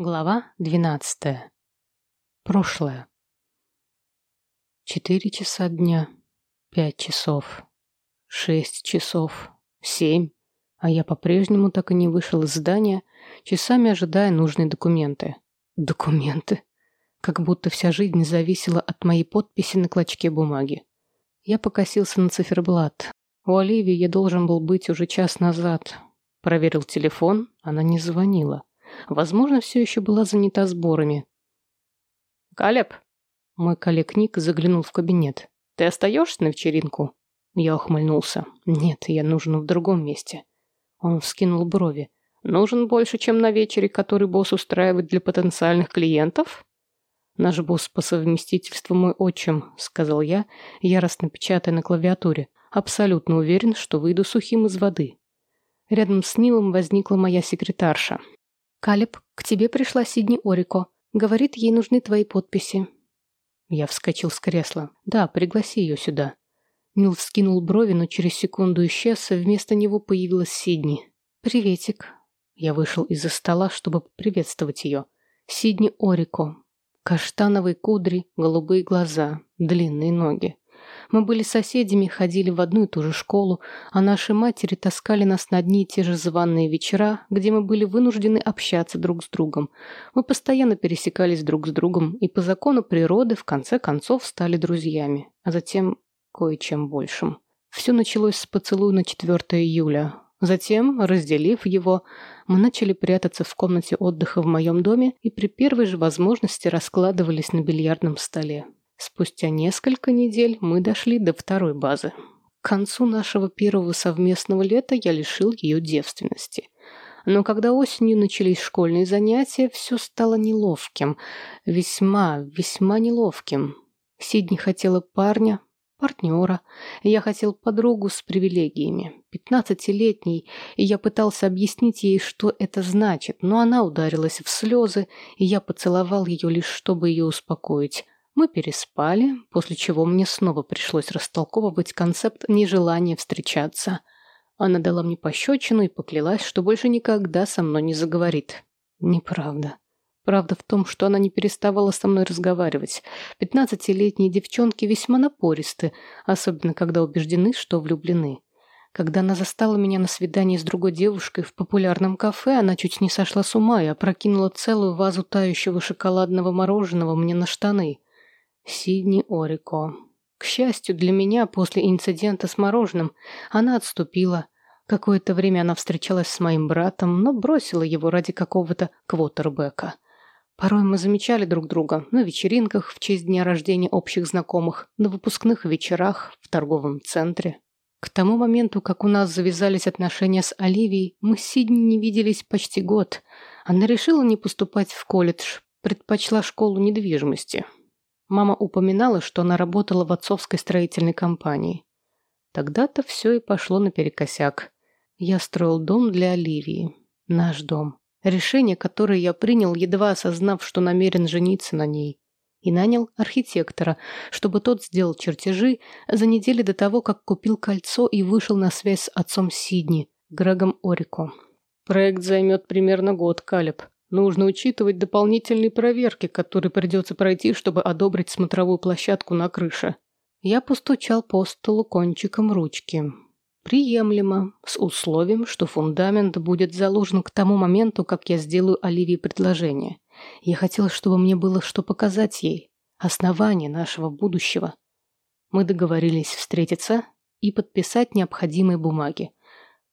Глава двенадцатая. Прошлое. Четыре часа дня, пять часов, шесть часов, семь, а я по-прежнему так и не вышел из здания, часами ожидая нужные документы. Документы? Как будто вся жизнь зависела от моей подписи на клочке бумаги. Я покосился на циферблат. У Оливии я должен был быть уже час назад. Проверил телефон, она не звонила. Возможно, все еще была занята сборами. «Калеб!» Мой коллег Ник заглянул в кабинет. «Ты остаешься на вечеринку?» Я ухмыльнулся. «Нет, я нужен в другом месте». Он вскинул брови. «Нужен больше, чем на вечере, который босс устраивает для потенциальных клиентов?» «Наш босс по совместительству мой отчим», — сказал я, яростно печатая на клавиатуре. «Абсолютно уверен, что выйду сухим из воды». Рядом с Нилом возникла моя секретарша. «Калеб, к тебе пришла Сидни Орико. Говорит, ей нужны твои подписи». Я вскочил с кресла. «Да, пригласи ее сюда». Нил вскинул брови, но через секунду исчез, и вместо него появилась Сидни. «Приветик». Я вышел из-за стола, чтобы приветствовать ее. Сидни Орико. Каштановые кудри, голубые глаза, длинные ноги. Мы были соседями, ходили в одну и ту же школу, а наши матери таскали нас на одни и те же званные вечера, где мы были вынуждены общаться друг с другом. Мы постоянно пересекались друг с другом и по закону природы в конце концов стали друзьями, а затем кое-чем большим. Все началось с поцелуя на 4 июля. Затем, разделив его, мы начали прятаться в комнате отдыха в моем доме и при первой же возможности раскладывались на бильярдном столе. Спустя несколько недель мы дошли до второй базы. К концу нашего первого совместного лета я лишил ее девственности. Но когда осенью начались школьные занятия, все стало неловким. Весьма, весьма неловким. Сидни хотела парня, партнера. Я хотел подругу с привилегиями, пятнадцатилетней, и я пытался объяснить ей, что это значит, но она ударилась в слезы, и я поцеловал ее лишь, чтобы ее успокоить. Мы переспали, после чего мне снова пришлось растолковывать концепт нежелания встречаться. Она дала мне пощечину и поклялась, что больше никогда со мной не заговорит. Неправда. Правда в том, что она не переставала со мной разговаривать. Пятнадцатилетние девчонки весьма напористы, особенно когда убеждены, что влюблены. Когда она застала меня на свидании с другой девушкой в популярном кафе, она чуть не сошла с ума и опрокинула целую вазу тающего шоколадного мороженого мне на штаны. Сидни Орико. К счастью для меня, после инцидента с мороженым она отступила. Какое-то время она встречалась с моим братом, но бросила его ради какого-то квотербека. Порой мы замечали друг друга на вечеринках в честь дня рождения общих знакомых, на выпускных вечерах, в торговом центре. К тому моменту, как у нас завязались отношения с Оливией, мы с Сидни не виделись почти год. Она решила не поступать в колледж, предпочла школу недвижимости, Мама упоминала, что она работала в отцовской строительной компании. Тогда-то все и пошло наперекосяк. Я строил дом для Оливии. Наш дом. Решение, которое я принял, едва осознав, что намерен жениться на ней. И нанял архитектора, чтобы тот сделал чертежи за неделю до того, как купил кольцо и вышел на связь с отцом Сидни, Грегом Орико. «Проект займет примерно год, Калеб», Нужно учитывать дополнительные проверки, которые придется пройти, чтобы одобрить смотровую площадку на крыше. Я постучал по столу кончиком ручки. Приемлемо, с условием, что фундамент будет заложен к тому моменту, как я сделаю Оливии предложение. Я хотел, чтобы мне было что показать ей. Основание нашего будущего. Мы договорились встретиться и подписать необходимые бумаги.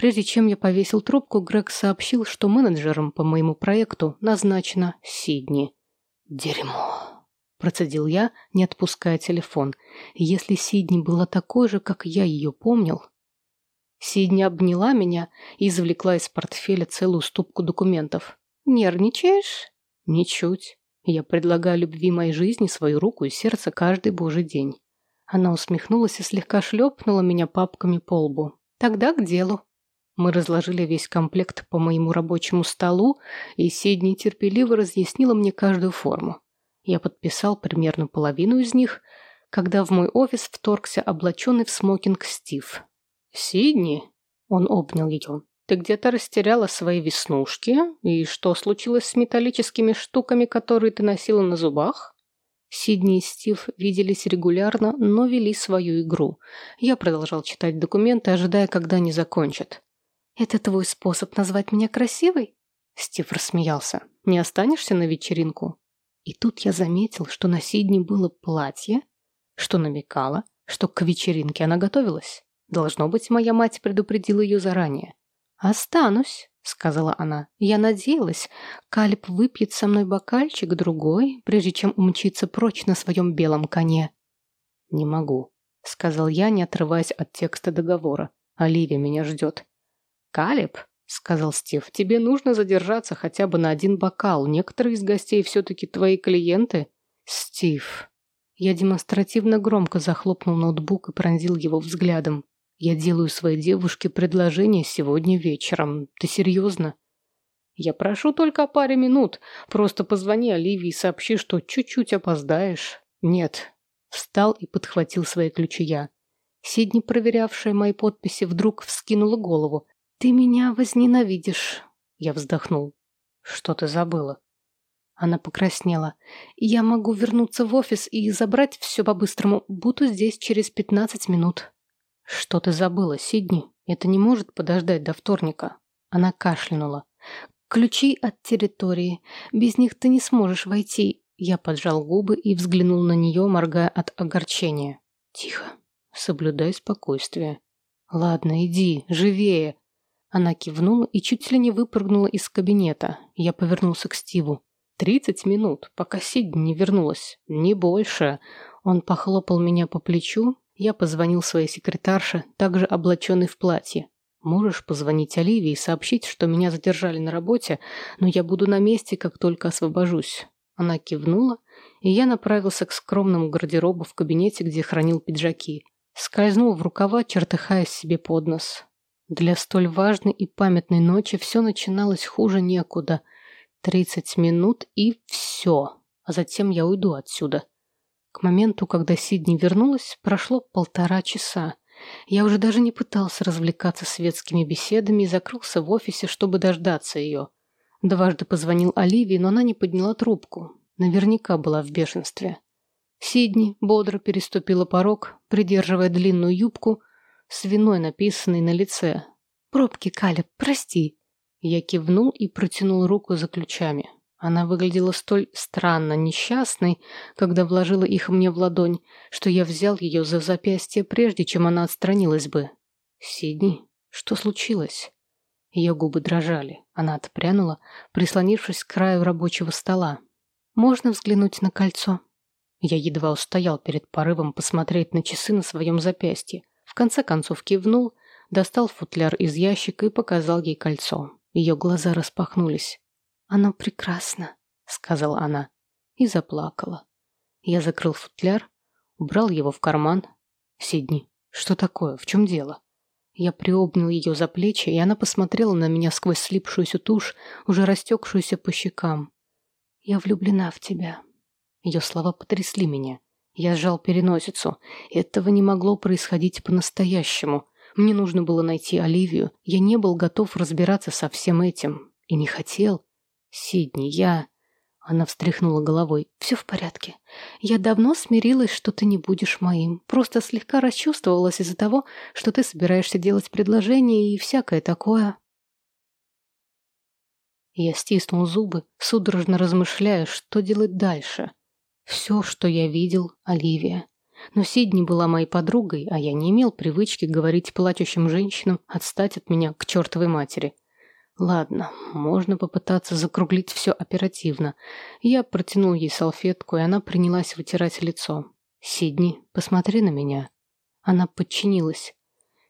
Прежде чем я повесил трубку, Грег сообщил, что менеджером по моему проекту назначена Сидни. «Дерьмо!» – процедил я, не отпуская телефон. Если Сидни была такой же, как я ее помнил... Сидни обняла меня и извлекла из портфеля целую ступку документов. «Нервничаешь?» «Ничуть. Я предлагаю любви моей жизни свою руку и сердце каждый божий день». Она усмехнулась и слегка шлепнула меня папками по лбу. «Тогда к делу». Мы разложили весь комплект по моему рабочему столу, и Сидни терпеливо разъяснила мне каждую форму. Я подписал примерно половину из них, когда в мой офис вторгся облаченный в смокинг Стив. «Сидни?» – он обнял ее. Ты где-то растеряла свои веснушки? И что случилось с металлическими штуками, которые ты носила на зубах?» Сидни и Стив виделись регулярно, но вели свою игру. Я продолжал читать документы, ожидая, когда они закончат. «Это твой способ назвать меня красивой?» Стив рассмеялся. «Не останешься на вечеринку?» И тут я заметил, что на Сидни было платье, что намекало, что к вечеринке она готовилась. Должно быть, моя мать предупредила ее заранее. «Останусь», — сказала она. «Я надеялась, Калиб выпьет со мной бокальчик другой, прежде чем умчиться прочь на своем белом коне». «Не могу», — сказал я, не отрываясь от текста договора. «Оливия меня ждет». «Калиб», — сказал Стив, — «тебе нужно задержаться хотя бы на один бокал. Некоторые из гостей все-таки твои клиенты». «Стив». Я демонстративно громко захлопнул ноутбук и пронзил его взглядом. Я делаю своей девушке предложение сегодня вечером. Ты серьезно? Я прошу только о паре минут. Просто позвони Оливии и сообщи, что чуть-чуть опоздаешь. Нет. Встал и подхватил свои ключи я. Сидни, проверявшая мои подписи, вдруг вскинула голову. «Ты меня возненавидишь!» Я вздохнул. «Что ты забыла?» Она покраснела. «Я могу вернуться в офис и забрать все по-быстрому. Буду здесь через пятнадцать минут». «Что ты забыла, Сидни? Это не может подождать до вторника». Она кашлянула. «Ключи от территории. Без них ты не сможешь войти». Я поджал губы и взглянул на нее, моргая от огорчения. «Тихо. Соблюдай спокойствие». «Ладно, иди, живее». Она кивнула и чуть ли не выпрыгнула из кабинета. Я повернулся к Стиву. «Тридцать минут, пока Сидни не вернулась. Не больше». Он похлопал меня по плечу, я позвонил своей секретарше, также облаченной в платье. Можешь позвонить Оливии и сообщить, что меня задержали на работе, но я буду на месте, как только освобожусь. Она кивнула, и я направился к скромному гардеробу в кабинете, где хранил пиджаки. Скользнул в рукава, чертыхаясь себе под нос. Для столь важной и памятной ночи все начиналось хуже некуда. Тридцать минут и все. А затем я уйду отсюда. К моменту, когда Сидни вернулась, прошло полтора часа. Я уже даже не пытался развлекаться светскими беседами и закрылся в офисе, чтобы дождаться ее. Дважды позвонил Оливии, но она не подняла трубку. Наверняка была в бешенстве. Сидни бодро переступила порог, придерживая длинную юбку, с виной написанной на лице. «Пробки, Калеб, прости». Я кивнул и протянул руку за ключами. Она выглядела столь странно несчастной, когда вложила их мне в ладонь, что я взял ее за запястье, прежде чем она отстранилась бы. «Сидни, что случилось?» Ее губы дрожали. Она отпрянула, прислонившись к краю рабочего стола. «Можно взглянуть на кольцо?» Я едва устоял перед порывом посмотреть на часы на своем запястье. В конце концов кивнул, достал футляр из ящика и показал ей кольцо. Ее глаза распахнулись. «Оно прекрасно», — сказала она и заплакала. Я закрыл футляр, убрал его в карман. «Сидни, что такое? В чем дело?» Я приобнял ее за плечи, и она посмотрела на меня сквозь слипшуюся тушь, уже растекшуюся по щекам. «Я влюблена в тебя». Ее слова потрясли меня. Я сжал переносицу. Этого не могло происходить по-настоящему. Мне нужно было найти Оливию. Я не был готов разбираться со всем этим. И не хотел. «Сидни, я...» Она встряхнула головой. «Все в порядке. Я давно смирилась, что ты не будешь моим. Просто слегка расчувствовалась из-за того, что ты собираешься делать предложение и всякое такое». Я стиснул зубы, судорожно размышляя, что делать дальше. Все, что я видел, Оливия. Но Сидни была моей подругой, а я не имел привычки говорить плачущим женщинам отстать от меня к чертовой матери. Ладно, можно попытаться закруглить все оперативно. Я протянул ей салфетку, и она принялась вытирать лицо. «Сидни, посмотри на меня». Она подчинилась.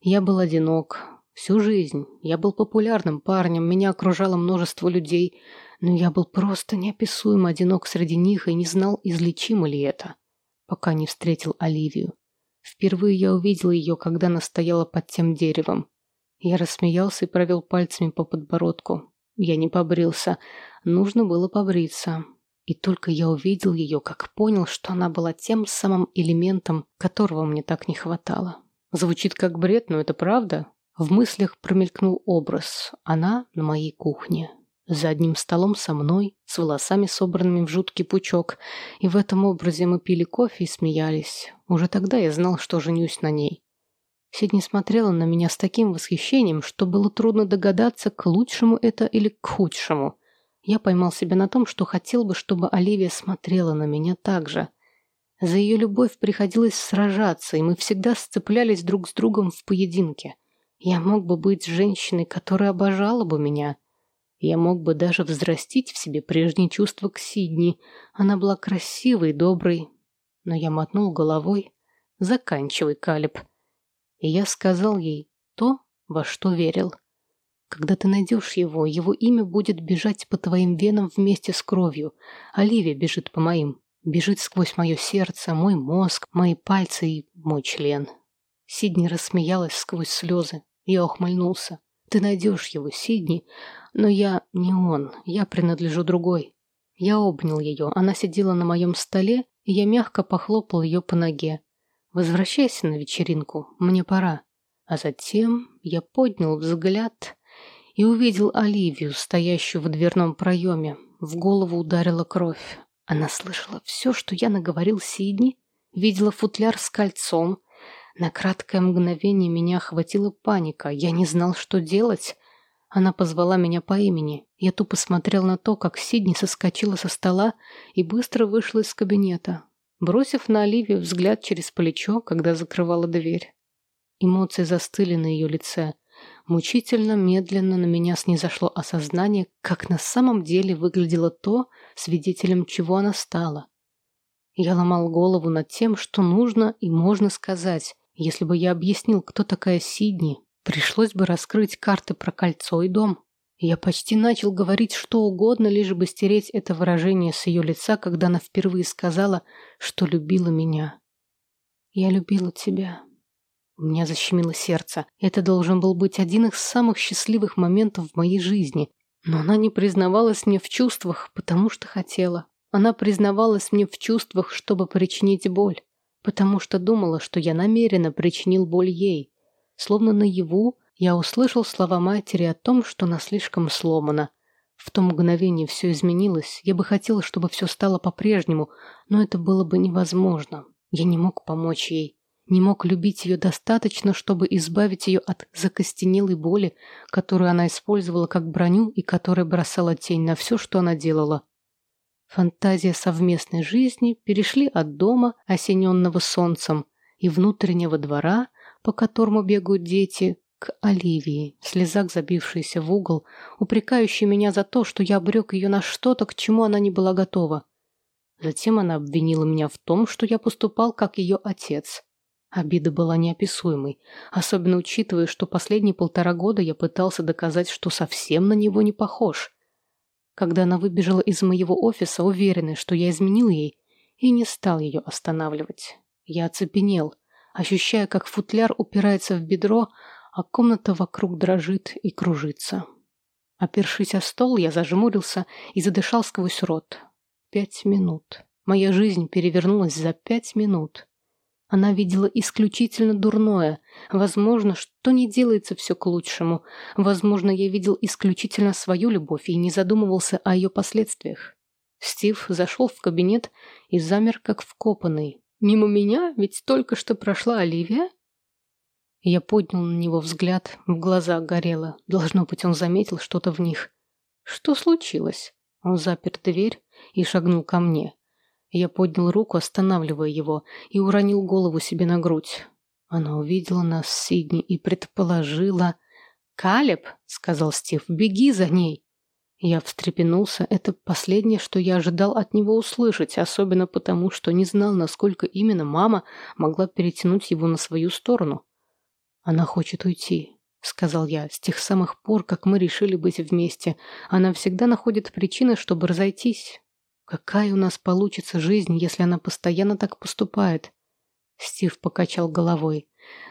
Я был одинок. Всю жизнь. Я был популярным парнем, меня окружало множество людей, но я был просто неописуемо одинок среди них и не знал, излечимо ли это, пока не встретил Оливию. Впервые я увидел ее, когда она стояла под тем деревом. Я рассмеялся и провел пальцами по подбородку. Я не побрился. Нужно было побриться. И только я увидел ее, как понял, что она была тем самым элементом, которого мне так не хватало. Звучит как бред, но это правда. В мыслях промелькнул образ. Она на моей кухне. За одним столом со мной, с волосами собранными в жуткий пучок. И в этом образе мы пили кофе и смеялись. Уже тогда я знал, что женюсь на ней. Сидни смотрела на меня с таким восхищением, что было трудно догадаться, к лучшему это или к худшему. Я поймал себя на том, что хотел бы, чтобы Оливия смотрела на меня так же. За ее любовь приходилось сражаться, и мы всегда сцеплялись друг с другом в поединке. Я мог бы быть женщиной, которая обожала бы меня. Я мог бы даже взрастить в себе прежние чувства к Сидни. Она была красивой, доброй. Но я мотнул головой. «Заканчивай, Калиб и я сказал ей то, во что верил. Когда ты найдешь его, его имя будет бежать по твоим венам вместе с кровью. Оливия бежит по моим. Бежит сквозь мое сердце, мой мозг, мои пальцы и мой член. Сидни рассмеялась сквозь слезы. Я ухмыльнулся. Ты найдешь его, Сидни. Но я не он. Я принадлежу другой. Я обнял ее. Она сидела на моем столе, и я мягко похлопал ее по ноге. Возвращайся на вечеринку, мне пора. А затем я поднял взгляд и увидел Оливию, стоящую в дверном проеме. В голову ударила кровь. Она слышала все, что я наговорил Сидни, видела футляр с кольцом. На краткое мгновение меня охватила паника. Я не знал, что делать. Она позвала меня по имени. Я тупо смотрел на то, как Сидни соскочила со стола и быстро вышла из кабинета бросив на Оливию взгляд через плечо, когда закрывала дверь. Эмоции застыли на ее лице. Мучительно, медленно на меня снизошло осознание, как на самом деле выглядело то, свидетелем чего она стала. Я ломал голову над тем, что нужно и можно сказать. Если бы я объяснил, кто такая Сидни, пришлось бы раскрыть карты про кольцо и дом. Я почти начал говорить что угодно, лишь бы стереть это выражение с ее лица, когда она впервые сказала, что любила меня. «Я любила тебя». У меня защемило сердце. Это должен был быть один из самых счастливых моментов в моей жизни. Но она не признавалась мне в чувствах, потому что хотела. Она признавалась мне в чувствах, чтобы причинить боль. Потому что думала, что я намеренно причинил боль ей. Словно наяву я услышал слова матери о том, что она слишком сломана. В том мгновении все изменилось. Я бы хотела, чтобы все стало по-прежнему, но это было бы невозможно. Я не мог помочь ей. Не мог любить ее достаточно, чтобы избавить ее от закостенелой боли, которую она использовала как броню и которая бросала тень на все, что она делала. Фантазия совместной жизни перешли от дома, осененного солнцем, и внутреннего двора, по которому бегают дети, к Оливии, слезак забившийся в угол, упрекающий меня за то, что я обрек ее на что-то, к чему она не была готова. Затем она обвинила меня в том, что я поступал как ее отец. Обида была неописуемой, особенно учитывая, что последние полтора года я пытался доказать, что совсем на него не похож. Когда она выбежала из моего офиса, уверенная, что я изменил ей, и не стал ее останавливать. Я оцепенел, ощущая, как футляр упирается в бедро, а комната вокруг дрожит и кружится. Опершись о стол, я зажмурился и задышал сквозь рот. Пять минут. Моя жизнь перевернулась за пять минут. Она видела исключительно дурное. Возможно, что не делается все к лучшему. Возможно, я видел исключительно свою любовь и не задумывался о ее последствиях. Стив зашел в кабинет и замер, как вкопанный. Мимо меня ведь только что прошла Оливия, я поднял на него взгляд, в глазах горело. Должно быть, он заметил что-то в них. Что случилось? Он запер дверь и шагнул ко мне. Я поднял руку, останавливая его, и уронил голову себе на грудь. Она увидела нас с Сидни и предположила... «Калеб», — сказал Стив, — «беги за ней». Я встрепенулся. Это последнее, что я ожидал от него услышать, особенно потому, что не знал, насколько именно мама могла перетянуть его на свою сторону. «Она хочет уйти», — сказал я. «С тех самых пор, как мы решили быть вместе, она всегда находит причины, чтобы разойтись. Какая у нас получится жизнь, если она постоянно так поступает?» Стив покачал головой.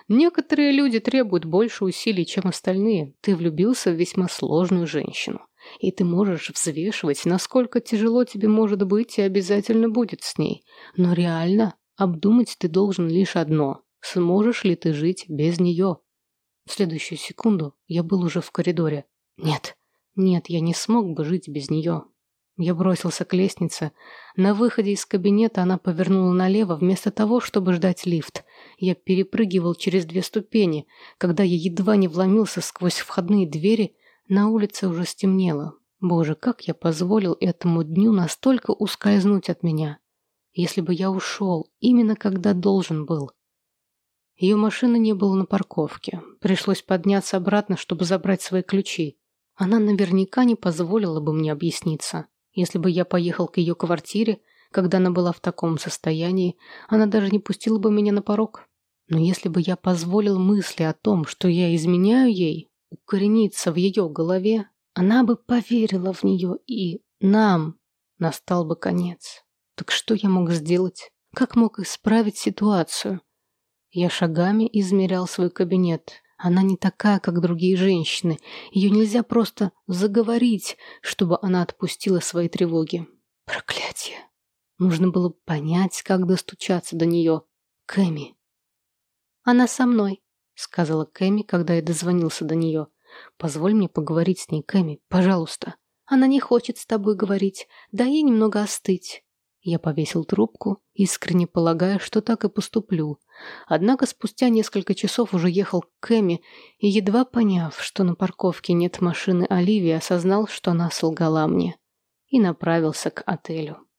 «Некоторые люди требуют больше усилий, чем остальные. Ты влюбился в весьма сложную женщину. И ты можешь взвешивать, насколько тяжело тебе может быть и обязательно будет с ней. Но реально обдумать ты должен лишь одно. Сможешь ли ты жить без нее? В следующую секунду я был уже в коридоре. Нет, нет, я не смог бы жить без нее. Я бросился к лестнице. На выходе из кабинета она повернула налево, вместо того, чтобы ждать лифт. Я перепрыгивал через две ступени. Когда я едва не вломился сквозь входные двери, на улице уже стемнело. Боже, как я позволил этому дню настолько ускользнуть от меня. Если бы я ушел, именно когда должен был. Ее машины не было на парковке. Пришлось подняться обратно, чтобы забрать свои ключи. Она наверняка не позволила бы мне объясниться. Если бы я поехал к ее квартире, когда она была в таком состоянии, она даже не пустила бы меня на порог. Но если бы я позволил мысли о том, что я изменяю ей, укорениться в ее голове, она бы поверила в нее, и нам настал бы конец. Так что я мог сделать? Как мог исправить ситуацию? Я шагами измерял свой кабинет. Она не такая, как другие женщины. Ее нельзя просто заговорить, чтобы она отпустила свои тревоги. Проклятие. Нужно было понять, как достучаться до нее. Кэми. «Она со мной», — сказала Кэми, когда я дозвонился до нее. «Позволь мне поговорить с ней, Кэми, пожалуйста». «Она не хочет с тобой говорить. Дай ей немного остыть». Я повесил трубку, искренне полагая, что так и поступлю. Однако спустя несколько часов уже ехал к Кэми и, едва поняв, что на парковке нет машины Оливии, осознал, что она солгала мне и направился к отелю.